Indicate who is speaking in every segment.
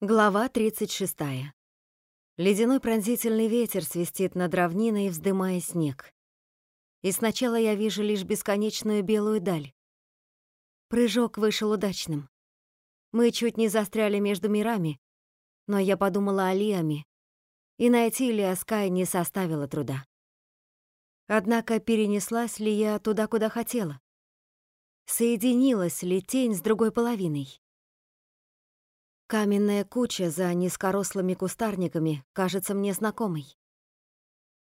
Speaker 1: Глава 36. Ледяной пронзительный ветер свистит над равниной, вздымая снег. И сначала я вижу лишь бесконечную белую даль. Прыжок вышел удачным. Мы чуть не застряли между мирами, но я подумала о Лиаме, и найти Лиаскай не составило труда. Однако перенеслась ли я туда, куда хотела? Соединилась ли тень с другой половиной? Каменная куча за низкорослыми кустарниками кажется мне знакомой.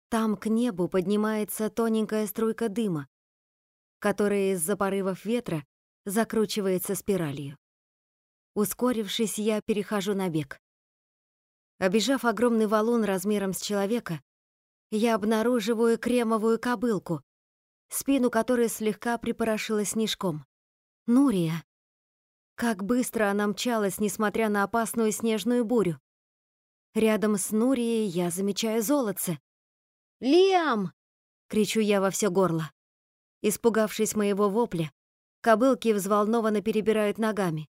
Speaker 1: Там к небу поднимается тоненькая струйка дыма, которая из-за порывов ветра закручивается спиралью. Ускорившись, я перехожу на бег. Обежав огромный валун размером с человека, я обнаруживаю кремовую кобылку, спину которой слегка припорошила снежком. Нурия. Как быстро она мчалась, несмотря на опасную снежную бурю. Рядом с Нурией я замечаю золотце. «Лиам!» — кричу я во все горло. Испугавшись моего вопля, кобылки взволнованно перебирают ногами.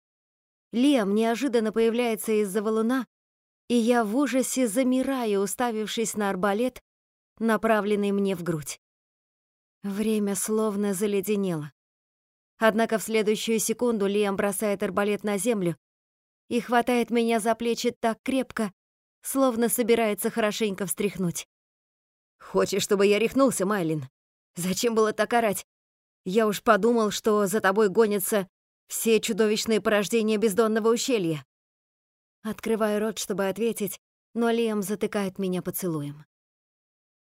Speaker 1: Лиам неожиданно появляется из-за валуна, и я в ужасе замираю, уставившись на арбалет, направленный мне в грудь. Время словно заледенело. Однако в следующую секунду Лиам бросает арбалет на землю и хватает меня за плечи так крепко, словно собирается хорошенько встряхнуть. «Хочешь, чтобы я рехнулся, Майлин? Зачем было так орать? Я уж подумал, что за тобой гонятся все чудовищные порождения бездонного ущелья». Открываю рот, чтобы ответить, но Лиам затыкает меня поцелуем.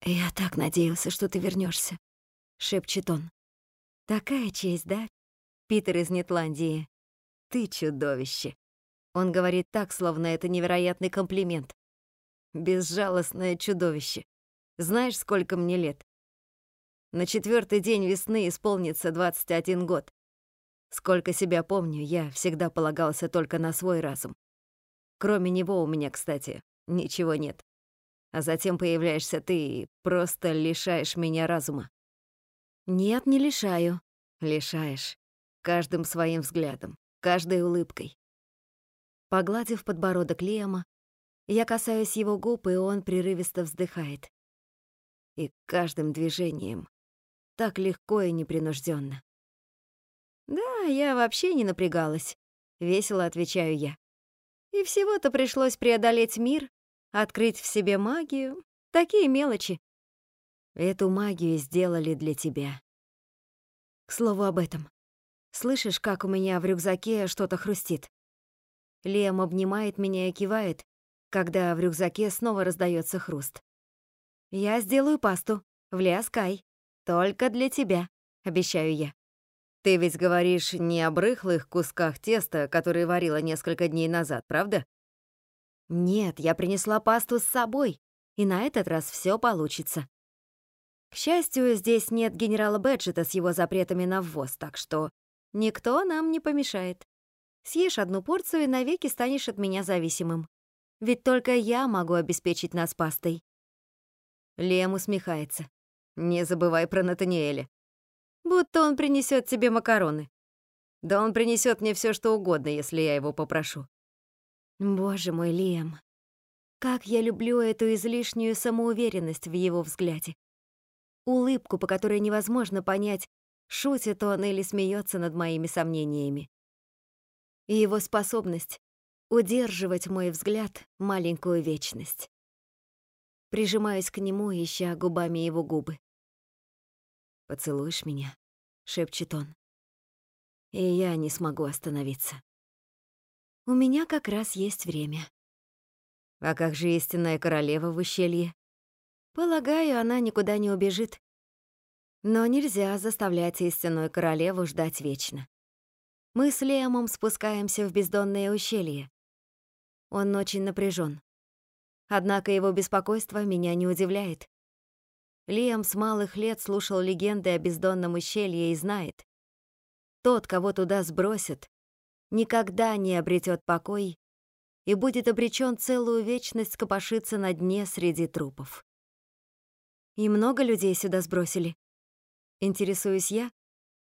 Speaker 1: «Я так надеялся, что ты вернешься, шепчет он. «Такая честь, да, Питер из Нетландии. Ты чудовище. Он говорит так, словно это невероятный комплимент. Безжалостное чудовище. Знаешь, сколько мне лет? На четвертый день весны исполнится 21 год. Сколько себя помню, я всегда полагался только на свой разум. Кроме него у меня, кстати, ничего нет. А затем появляешься ты и просто лишаешь меня разума. Нет, не лишаю. Лишаешь каждым своим взглядом, каждой улыбкой. Погладив подбородок Лиама, я касаюсь его губ, и он прерывисто вздыхает. И каждым движением так легко и непринужденно. «Да, я вообще не напрягалась», — весело отвечаю я. «И всего-то пришлось преодолеть мир, открыть в себе магию. Такие мелочи. Эту магию сделали для тебя. К слову об этом. Слышишь, как у меня в рюкзаке что-то хрустит? Лем обнимает меня и кивает, когда в рюкзаке снова раздается хруст. Я сделаю пасту в Лиаскай. Только для тебя, обещаю я. Ты ведь говоришь не о брыхлых кусках теста, которые варила несколько дней назад, правда? Нет, я принесла пасту с собой, и на этот раз все получится. К счастью, здесь нет генерала Бэджета с его запретами на ввоз, так что Никто нам не помешает. Съешь одну порцию и навеки станешь от меня зависимым. Ведь только я могу обеспечить нас пастой. Лем усмехается. Не забывай про Натаниэля. Будто он принесет тебе макароны. Да он принесет мне все, что угодно, если я его попрошу. Боже мой, Лем. Как я люблю эту излишнюю самоуверенность в его взгляде. Улыбку, по которой невозможно понять, шутит он или смеется над моими сомнениями. И его способность удерживать мой взгляд маленькую вечность. Прижимаюсь к нему, ища губами его губы. «Поцелуешь меня?» — шепчет он. И я не смогу остановиться. У меня как раз есть время. А как же истинная королева в ущелье? Полагаю, она никуда не убежит. Но нельзя заставлять истинную королеву ждать вечно. Мы с Лемом спускаемся в бездонное ущелье. Он очень напряжен. Однако его беспокойство меня не удивляет. Лиам с малых лет слушал легенды о бездонном ущелье и знает. Тот, кого туда сбросят, никогда не обретет покой и будет обречен целую вечность копошиться на дне среди трупов. И много людей сюда сбросили. Интересуюсь я,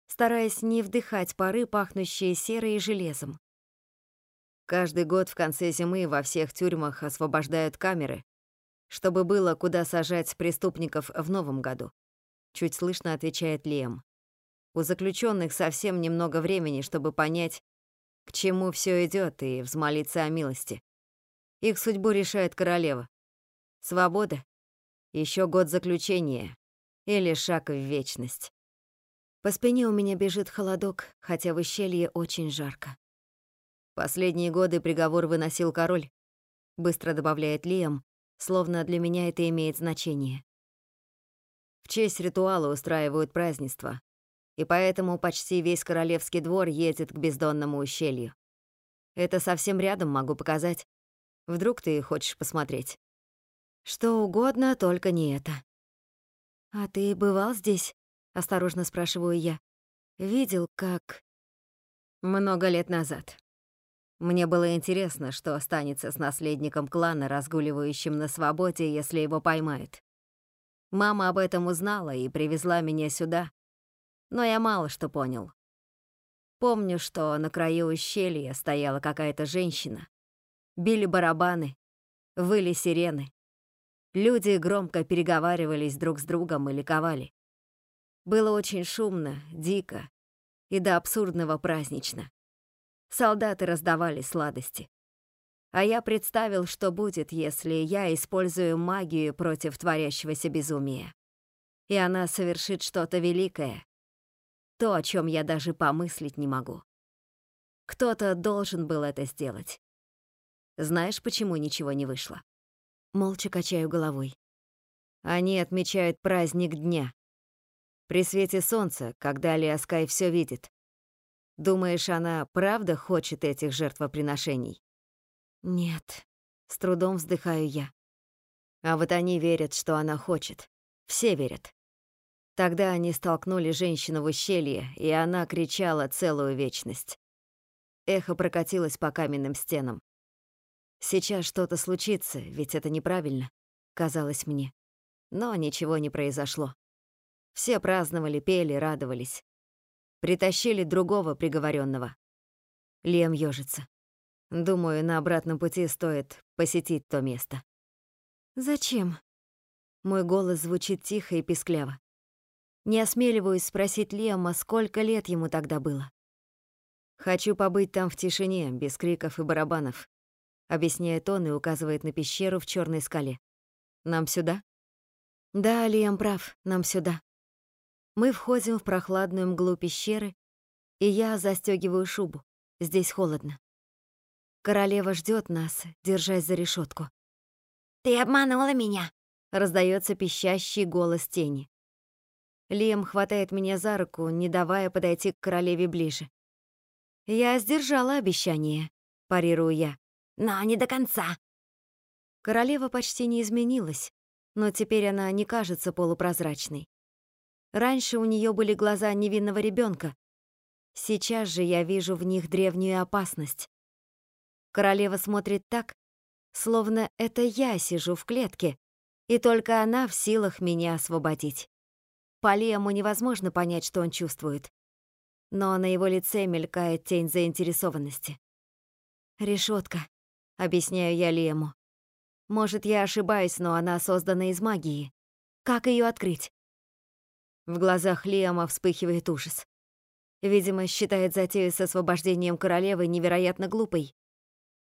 Speaker 1: стараясь не вдыхать пары, пахнущие серой и железом.
Speaker 2: Каждый год в конце зимы во всех тюрьмах освобождают камеры, чтобы было куда сажать преступников в новом году. Чуть слышно отвечает Лем. У заключенных совсем немного времени, чтобы понять, к чему все идет, и взмолиться о милости. Их судьбу решает королева. Свобода, еще год заключения или шаг в вечность. По спине у меня бежит холодок, хотя в ущелье очень жарко. Последние годы приговор выносил король, быстро добавляет Лиам, словно для меня это имеет значение. В честь ритуала устраивают празднества, и поэтому почти весь королевский двор едет к бездонному ущелью. Это совсем рядом могу показать. Вдруг ты хочешь посмотреть?
Speaker 1: Что угодно, только не это. А ты бывал здесь? Осторожно спрашиваю я. Видел, как...
Speaker 2: Много лет назад. Мне было интересно, что останется с наследником клана, разгуливающим на свободе, если его поймают. Мама об этом узнала и привезла меня сюда, но я мало что понял. Помню, что на краю ущелья стояла какая-то женщина. Били барабаны, выли сирены. Люди громко переговаривались друг с другом и ликовали. Было очень шумно, дико и до абсурдного празднично. Солдаты раздавали сладости. А я представил, что будет, если я использую магию против творящегося безумия. И она совершит что-то великое. То, о чем я даже помыслить не могу. Кто-то должен был это сделать. Знаешь, почему ничего не вышло?
Speaker 1: Молча качаю головой.
Speaker 2: Они отмечают праздник дня. При свете солнца, когда Лиаскай все видит. Думаешь, она правда хочет этих жертвоприношений?
Speaker 1: Нет, с трудом вздыхаю я.
Speaker 2: А вот они верят, что она хочет. Все верят. Тогда они столкнули женщину в ущелье, и она кричала целую вечность. Эхо прокатилось по каменным стенам. Сейчас что-то случится, ведь это неправильно, казалось мне. Но ничего не произошло. Все праздновали, пели, радовались. Притащили другого приговоренного. Лем ёжится. Думаю, на обратном пути стоит посетить то место.
Speaker 1: Зачем? Мой голос звучит тихо и пискляво. Не осмеливаюсь спросить Лема, сколько лет ему тогда было.
Speaker 2: Хочу побыть там в тишине, без криков и барабанов, объясняет он и указывает на пещеру в черной скале. Нам сюда?
Speaker 1: Да, Лиам прав, нам сюда. Мы входим в прохладную мглу пещеры, и я застегиваю шубу. Здесь холодно. Королева ждет нас, держась за решетку.
Speaker 3: «Ты обманула меня!»
Speaker 1: — раздается пищащий голос тени. Лем хватает меня за руку, не давая подойти к королеве ближе. «Я сдержала обещание», — парирую я.
Speaker 3: «Но не до конца».
Speaker 1: Королева почти не изменилась, но теперь она не кажется полупрозрачной. Раньше у нее были глаза невинного ребенка. Сейчас же я вижу в них древнюю опасность. Королева смотрит так, словно это я сижу в клетке, и только она в силах меня освободить. По Лему невозможно понять, что он чувствует. Но на его лице мелькает тень заинтересованности. Решетка, объясняю я Лему. Может, я ошибаюсь, но она создана из магии. Как ее открыть? В глазах Лиама вспыхивает ужас. Видимо, считает затею с освобождением королевы невероятно глупой.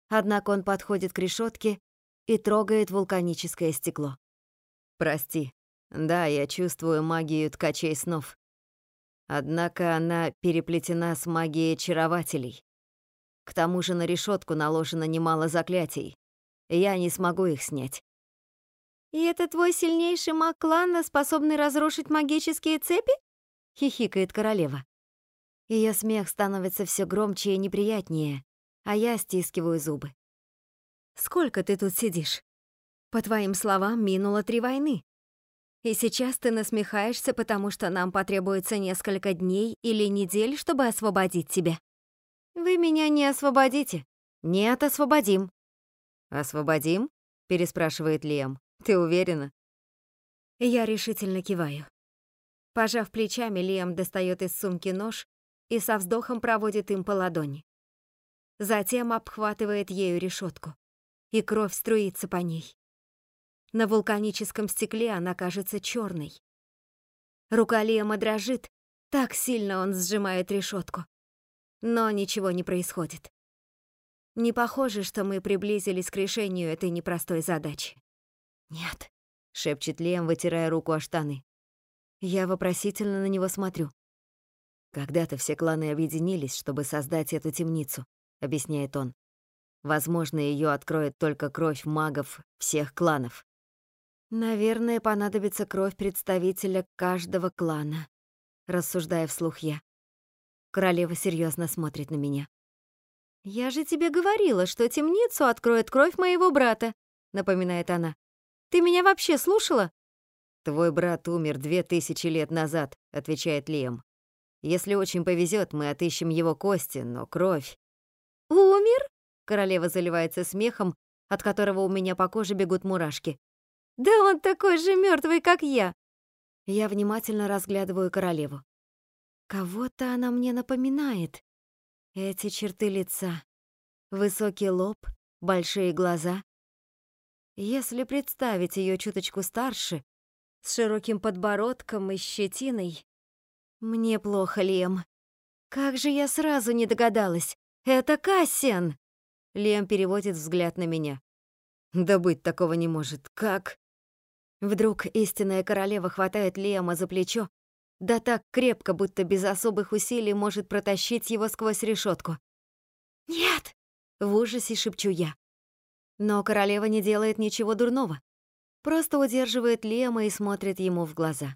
Speaker 1: Однако он подходит к решетке и трогает вулканическое стекло.
Speaker 2: «Прости. Да, я чувствую магию ткачей снов. Однако она переплетена с магией очарователей. К тому же на решетку наложено немало заклятий. Я не смогу их снять.
Speaker 3: «И это твой сильнейший маг клана, способный разрушить магические цепи?»
Speaker 1: — хихикает королева. Ее смех становится все громче и неприятнее, а я стискиваю зубы. «Сколько ты тут сидишь? По твоим словам, минуло три войны. И сейчас ты насмехаешься, потому что нам потребуется несколько дней или недель, чтобы освободить тебя.
Speaker 3: Вы меня не освободите.
Speaker 1: Нет, освободим.
Speaker 2: Освободим? переспрашивает Лем. Ты уверена?
Speaker 1: Я решительно киваю. Пожав плечами, Лиам достает из сумки нож и со вздохом проводит им по ладони. затем обхватывает ею решетку, и кровь струится по ней. На вулканическом стекле она кажется черной. Рука Лиама дрожит, так сильно он сжимает решетку. Но ничего не происходит. Не похоже, что мы приблизились к решению этой непростой задачи. «Нет», — шепчет Лем, вытирая руку о штаны. Я вопросительно на него смотрю. «Когда-то все кланы объединились, чтобы создать эту темницу», — объясняет он. «Возможно, ее откроет только кровь магов всех кланов. Наверное, понадобится кровь представителя каждого клана, рассуждая вслух я. Королева серьезно смотрит на меня.
Speaker 3: «Я же тебе говорила, что темницу откроет кровь моего брата», — напоминает она. «Ты меня вообще слушала?»
Speaker 2: «Твой брат умер две тысячи лет назад», — отвечает Лиам. «Если очень повезет, мы отыщем его кости, но кровь...»
Speaker 3: «Умер?»
Speaker 1: — королева заливается смехом, от которого у меня по коже бегут мурашки.
Speaker 3: Да он такой же мертвый, как я.
Speaker 1: Я внимательно разглядываю королеву. Кого-то она мне напоминает. Эти черты лица. Высокий лоб, большие глаза. Если представить ее чуточку старше, с широким подбородком и щетиной... Мне плохо, Лем. Как же я сразу не догадалась. Это Кассиан! Лем переводит взгляд на меня. Да быть такого не может. Как? Вдруг истинная королева хватает Лиама за плечо, да так крепко, будто без особых усилий может протащить его сквозь решетку. «Нет!» — в ужасе шепчу я. Но королева не делает ничего дурного. Просто удерживает Лема и смотрит ему в глаза.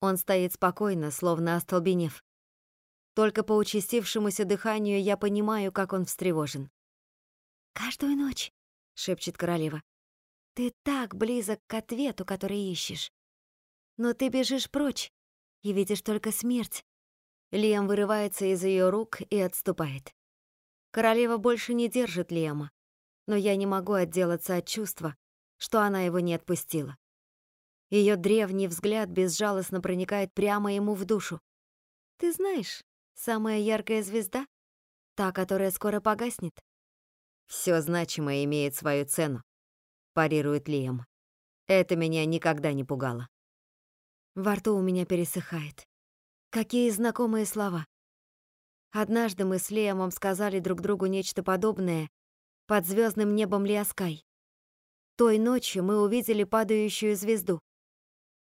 Speaker 1: Он стоит спокойно, словно остолбенев. Только по участившемуся дыханию я понимаю, как он встревожен. «Каждую ночь», — шепчет королева, ты так близок к ответу, который ищешь. Но ты бежишь прочь и видишь только смерть. Лиам вырывается из ее рук и отступает. Королева больше не держит Лиама, но я не могу отделаться от чувства, что она его не отпустила. Ее древний взгляд безжалостно проникает прямо ему в душу. Ты знаешь, самая яркая звезда — та, которая скоро погаснет. Все значимое имеет свою цену парирует Лиам. Это меня никогда не пугало. Во рту у меня пересыхает. Какие знакомые слова. Однажды мы с Лиамом сказали друг другу нечто подобное под звездным небом Лиаскай. Той ночью мы увидели падающую звезду.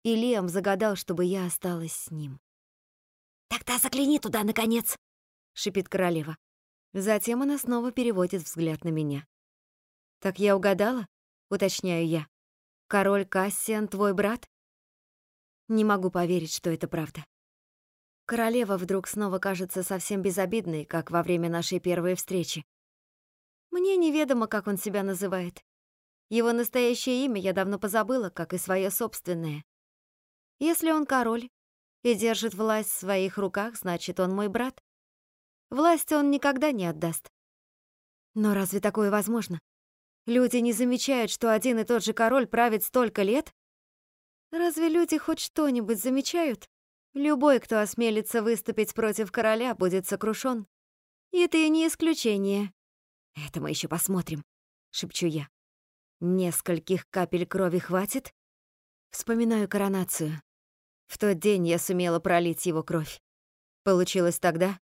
Speaker 1: И Лиам загадал, чтобы я осталась с ним. «Тогда загляни туда, наконец!» — шипит королева. Затем она снова переводит взгляд на меня. «Так я угадала?» уточняю я. Король Кассиан твой брат? Не могу поверить, что это правда. Королева вдруг снова кажется совсем безобидной, как во время нашей первой встречи. Мне неведомо, как он себя называет. Его настоящее имя я давно позабыла, как и свое собственное. Если он король и держит власть в своих руках, значит, он мой брат. Власть он никогда не отдаст. Но разве такое возможно? Люди не замечают, что один и тот же король правит столько лет? Разве люди хоть что-нибудь замечают? Любой, кто осмелится выступить против короля, будет сокрушен. И ты не исключение. Это мы еще посмотрим, шепчу я. Нескольких капель крови хватит? Вспоминаю коронацию. В тот день я сумела пролить его кровь. Получилось тогда,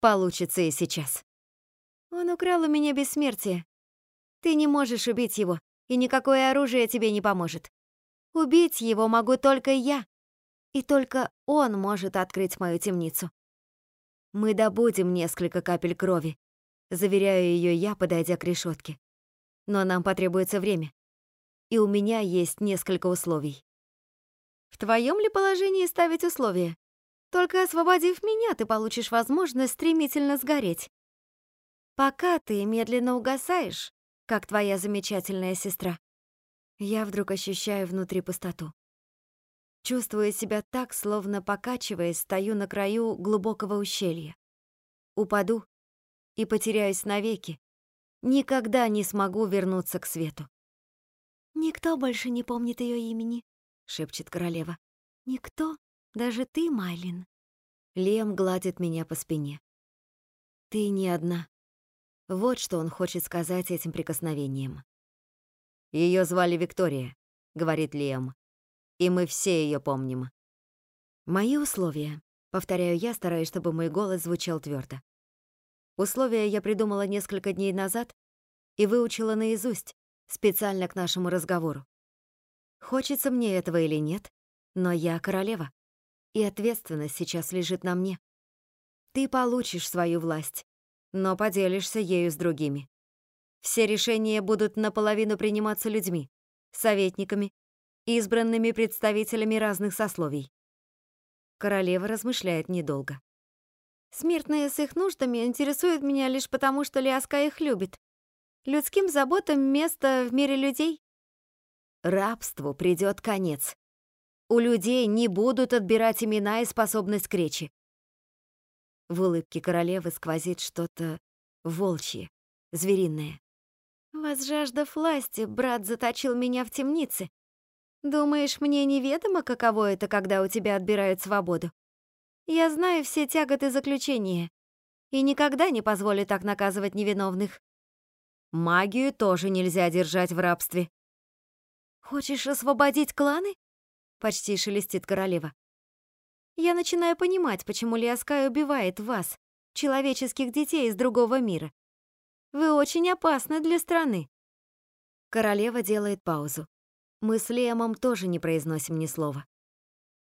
Speaker 1: получится и сейчас. Он украл у меня бессмертие, ты не можешь убить его, и никакое оружие тебе не поможет. Убить его могу только я, и только он может открыть мою темницу. Мы добудем несколько капель крови, заверяю ее я, подойдя к решетке. Но нам потребуется время, и у меня есть несколько условий. В твоем ли положении ставить условия? Только освободив меня, ты получишь возможность стремительно сгореть. Пока ты медленно угасаешь, как твоя замечательная сестра. Я вдруг ощущаю внутри пустоту. Чувствую себя так, словно покачиваясь, стою на краю глубокого ущелья. Упаду и потеряюсь навеки. Никогда не смогу вернуться к свету. «Никто больше не помнит ее имени», — шепчет королева. «Никто, даже ты, Майлин». Лем гладит меня по спине. «Ты не одна. Вот что он хочет сказать этим прикосновением.
Speaker 2: Ее звали Виктория, говорит Лиам. И мы все ее помним.
Speaker 1: Мои условия. Повторяю я, стараясь, чтобы мой голос звучал твердо. Условия я придумала несколько дней назад и выучила наизусть, специально к нашему разговору. Хочется мне этого или нет, но я королева, и ответственность сейчас лежит на мне. Ты получишь свою власть, но поделишься ею с другими. Все решения будут наполовину приниматься людьми, советниками, избранными представителями разных сословий. Королева размышляет недолго. Смертные с их нуждами интересуют меня лишь потому, что Лиаска их любит. Людским заботам место в мире людей. Рабству придет конец. У людей не будут отбирать имена и способность к речи. В улыбке королевы сквозит что-то волчье, звериное. Возжаждав власти, брат заточил меня в темнице. Думаешь, мне неведомо, каково это, когда у тебя отбирают свободу? Я знаю все тяготы заключения и никогда не позволю так наказывать невиновных. Магию тоже нельзя держать в рабстве. Хочешь освободить кланы? Почти шелестит королева. Я начинаю понимать, почему Лиаскай убивает вас, человеческих детей из другого мира. Вы очень опасны для страны. Королева делает паузу. Мы с Лемом тоже не произносим ни слова.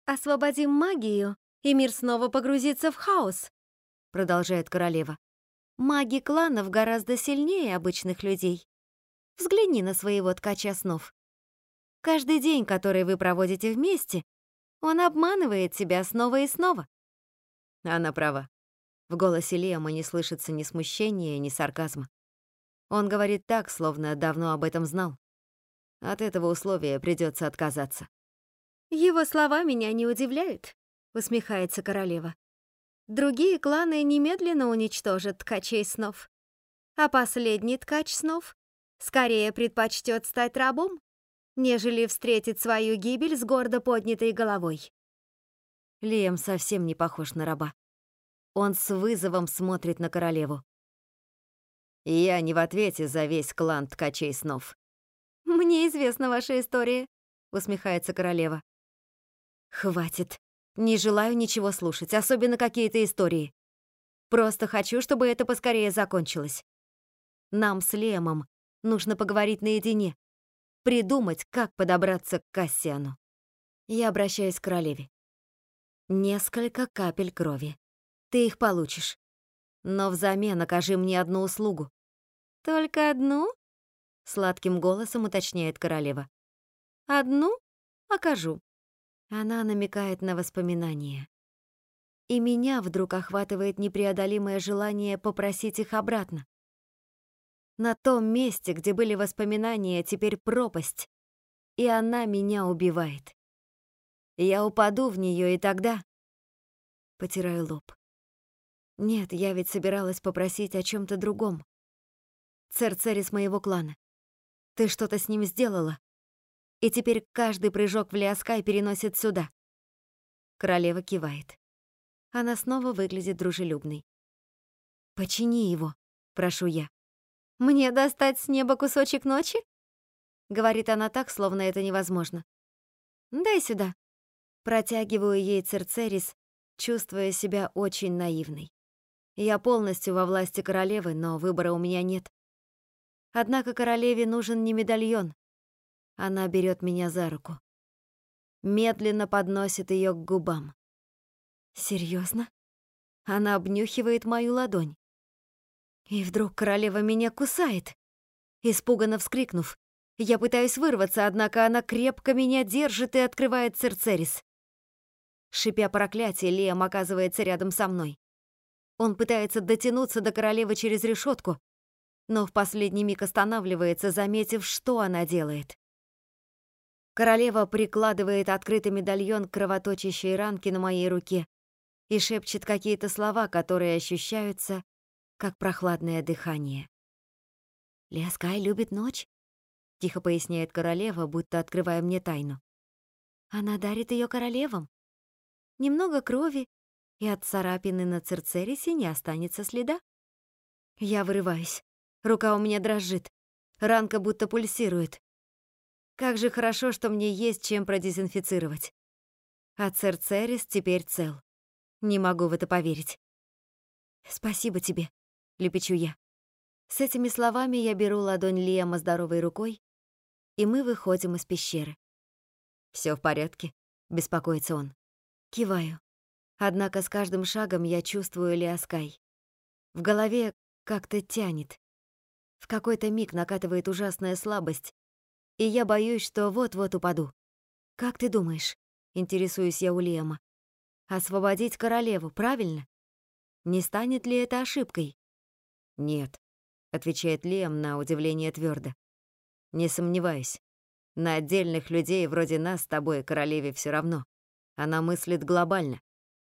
Speaker 1: Освободим магию, и мир снова погрузится в хаос, продолжает королева. Маги кланов гораздо сильнее обычных людей. Взгляни на своего ткача снов. Каждый день, который вы проводите вместе, он обманывает тебя снова и снова. Она права. В голосе Лиама не слышится ни смущения, ни сарказма. Он говорит так, словно давно об этом знал. От этого условия придется отказаться. Его слова меня не удивляют, усмехается королева. Другие кланы немедленно уничтожат ткачей снов. А последний ткач снов скорее предпочтет стать рабом, нежели встретить свою гибель с гордо поднятой головой. Лиам совсем не похож на раба. Он с вызовом смотрит на королеву. «Я не в ответе за весь клан ткачей снов». «Мне известна ваша история», — усмехается королева. «Хватит. Не желаю ничего слушать, особенно какие-то истории. Просто хочу, чтобы это поскорее закончилось. Нам с Лемом нужно поговорить наедине придумать, как подобраться к Кассиану. Я обращаюсь к королеве. Несколько капель крови. Ты их получишь. Но взамен окажи мне одну услугу. Только одну? Сладким голосом уточняет королева. Одну? Окажу. Она намекает на воспоминания. И меня вдруг охватывает непреодолимое желание попросить их обратно. На том месте, где были воспоминания, теперь пропасть, и она меня убивает. Я упаду в нее, и тогда... Потираю лоб. Нет, я ведь собиралась попросить о чем то другом. Церцерис моего клана. Ты что-то с ним сделала. И теперь каждый прыжок в Лиаскай переносит сюда. Королева кивает. Она снова выглядит дружелюбной. «Почини его», — прошу я. «Мне достать с неба кусочек ночи?» Говорит она так, словно это невозможно. «Дай сюда». Протягиваю ей церцерис, чувствуя себя очень наивной. Я полностью во власти королевы, но выбора у меня нет. Однако королеве нужен не медальон. Она берет меня за руку. Медленно подносит ее к губам. Серьезно? Она обнюхивает мою ладонь. И вдруг королева меня кусает. Испуганно вскрикнув, я пытаюсь вырваться, однако она крепко меня держит и открывает Церцерис. Шипя проклятие, Лиам оказывается рядом со мной. Он пытается дотянуться до королевы через решетку, но в последний миг останавливается, заметив, что она делает. Королева прикладывает открытый медальон к кровоточащей ранке на моей руке и шепчет какие-то слова, которые ощущаются как прохладное дыхание. «Лиаскай любит ночь», — тихо поясняет королева, будто открывая мне тайну. «Она дарит ее королевам. Немного крови, и от царапины на церцерисе не останется следа». Я вырываюсь.
Speaker 3: Рука у меня дрожит. Ранка будто пульсирует. Как же хорошо, что мне есть чем продезинфицировать. А Церцерис теперь цел. Не могу в это поверить. «Спасибо тебе», — лепечу я. С этими словами я беру ладонь Лиама здоровой рукой, и мы выходим из пещеры.
Speaker 2: Все в порядке?» — беспокоится он.
Speaker 3: Киваю. Однако с каждым шагом я чувствую Лиаскай. В голове как-то тянет. В какой-то миг накатывает ужасная слабость, и я боюсь, что вот-вот упаду. «Как ты думаешь?» — интересуюсь я у Лиама. «Освободить королеву, правильно? Не станет ли это ошибкой?»
Speaker 2: «Нет», — отвечает Лиам на удивление твердо. «Не сомневаюсь. На отдельных людей вроде нас с тобой королеве все равно. Она мыслит глобально.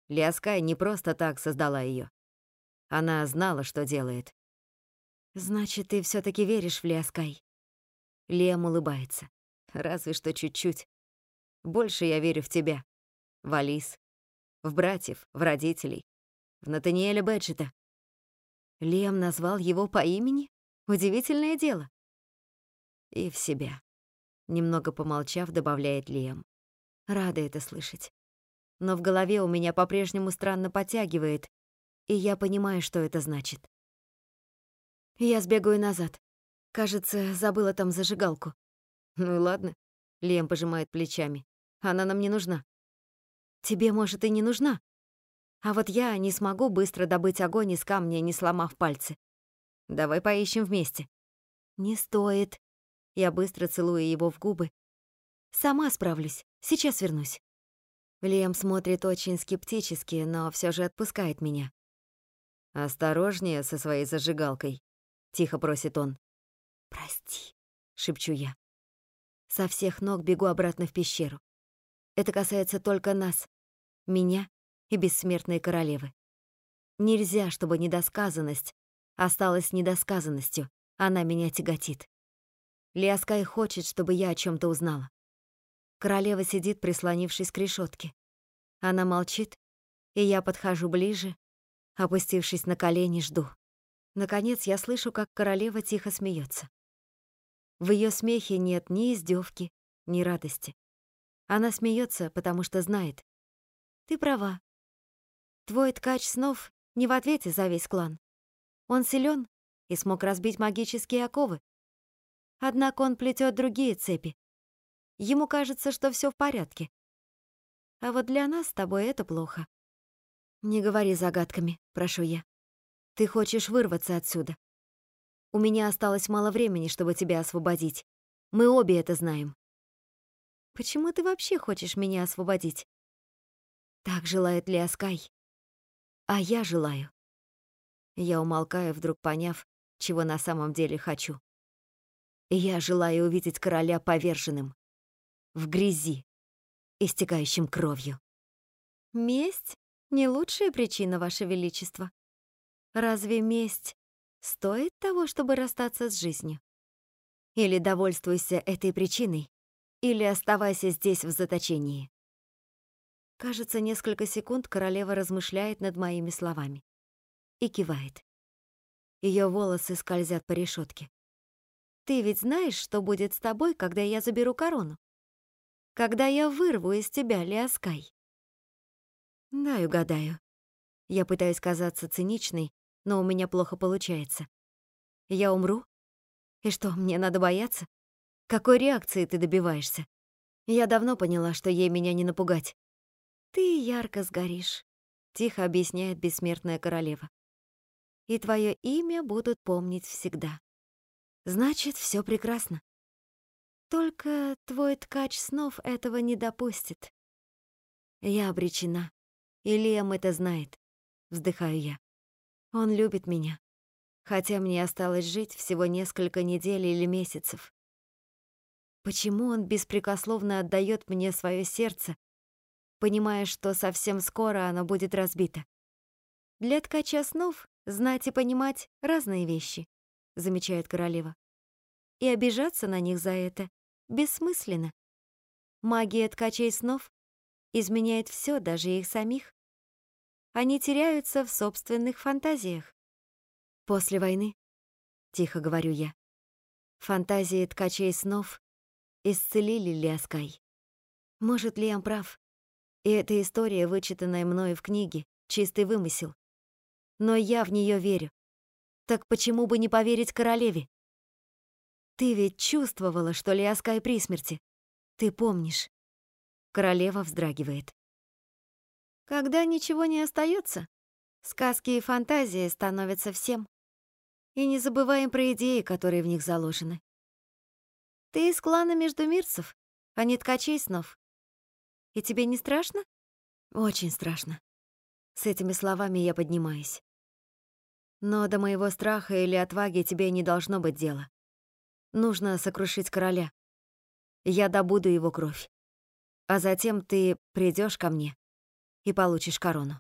Speaker 2: Лиаскай не просто так создала ее. Она знала, что делает.
Speaker 3: Значит, ты все таки веришь в Лиаскай?
Speaker 2: Лиам улыбается. Разве что чуть-чуть. Больше я верю в тебя. В Алис. В братьев, в родителей. В Натаниэля Бэджета.
Speaker 3: Лиам назвал его по имени? Удивительное дело.
Speaker 2: И в себя. Немного помолчав, добавляет Лиам.
Speaker 3: Рада это слышать. Но в голове у меня по-прежнему странно подтягивает, и я понимаю, что это значит. Я сбегаю назад. Кажется, забыла там зажигалку.
Speaker 2: Ну и ладно. Лиам пожимает плечами. Она нам не нужна.
Speaker 3: Тебе, может, и не нужна. А вот я не смогу быстро добыть огонь из камня, не сломав пальцы.
Speaker 2: Давай поищем вместе.
Speaker 3: Не стоит. Я быстро целую его в губы. Сама справлюсь. Сейчас вернусь. Лем смотрит очень скептически, но все же отпускает меня.
Speaker 2: «Осторожнее со своей зажигалкой», — тихо просит он.
Speaker 3: «Прости», — шепчу я. Со всех ног бегу обратно в пещеру. Это касается только нас, меня и бессмертной королевы. Нельзя, чтобы недосказанность осталась недосказанностью, она меня тяготит. Лиаскай хочет, чтобы я о чем то узнала. Королева сидит, прислонившись к решетке. Она молчит, и я подхожу ближе, опустившись на колени, жду. Наконец я слышу, как королева тихо смеется. В ее смехе нет ни издевки, ни радости. Она смеется, потому что знает. Ты права. Твой ткач снов не в ответе за весь клан. Он силен и смог разбить магические оковы, Однако он плетет другие цепи. Ему кажется, что все в порядке. А вот для нас с тобой это плохо. Не говори загадками, прошу я. Ты хочешь вырваться отсюда. У меня осталось мало времени, чтобы тебя освободить. Мы обе это знаем. Почему ты вообще хочешь меня освободить? Так желает Лиаскай. А я желаю. Я умолкаю, вдруг поняв, чего на самом деле хочу. Я желаю увидеть короля поверженным, в грязи, истекающим кровью. Месть — не лучшая причина, Ваше Величество. Разве месть стоит того, чтобы расстаться с жизнью? Или довольствуйся этой причиной, или оставайся здесь в заточении. Кажется, несколько секунд королева размышляет над моими словами и кивает. Ее волосы скользят по решетке. Ты ведь знаешь, что будет с тобой, когда я заберу корону? Когда я вырву из тебя Лиаскай? Дай угадаю. Я пытаюсь казаться циничной, но у меня плохо получается. Я умру? И что, мне надо бояться? Какой реакции ты добиваешься? Я давно поняла, что ей меня не напугать. Ты ярко сгоришь, тихо объясняет бессмертная королева. И твое имя будут помнить всегда. Значит, все прекрасно. Только твой ткач снов этого не допустит. Я обречена. И это знает. Вздыхаю я. Он любит меня. Хотя мне осталось жить всего несколько недель или месяцев. Почему он беспрекословно отдает мне свое сердце, понимая, что совсем скоро оно будет разбито? Для ткача снов знать и понимать разные вещи замечает королева. И обижаться на них за это бессмысленно. Магия ткачей снов изменяет все, даже их самих. Они теряются в собственных фантазиях. После войны тихо говорю я. Фантазии ткачей снов исцелили Лиаскай. Может, Лиам прав, и эта история, вычитанная мною в книге, чистый вымысел. Но я в нее верю. Так почему бы не поверить королеве? Ты ведь чувствовала, что Лиаскай при смерти. Ты помнишь. Королева вздрагивает. Когда ничего не остается, сказки и фантазии становятся всем. И не забываем про идеи, которые в них заложены. Ты из клана Междумирцев, а не ткачей снов. И тебе не страшно? Очень страшно. С этими словами я поднимаюсь. Но до моего страха или отваги тебе не должно быть дела. Нужно сокрушить короля. Я добуду его кровь. А затем ты придешь ко мне и получишь корону.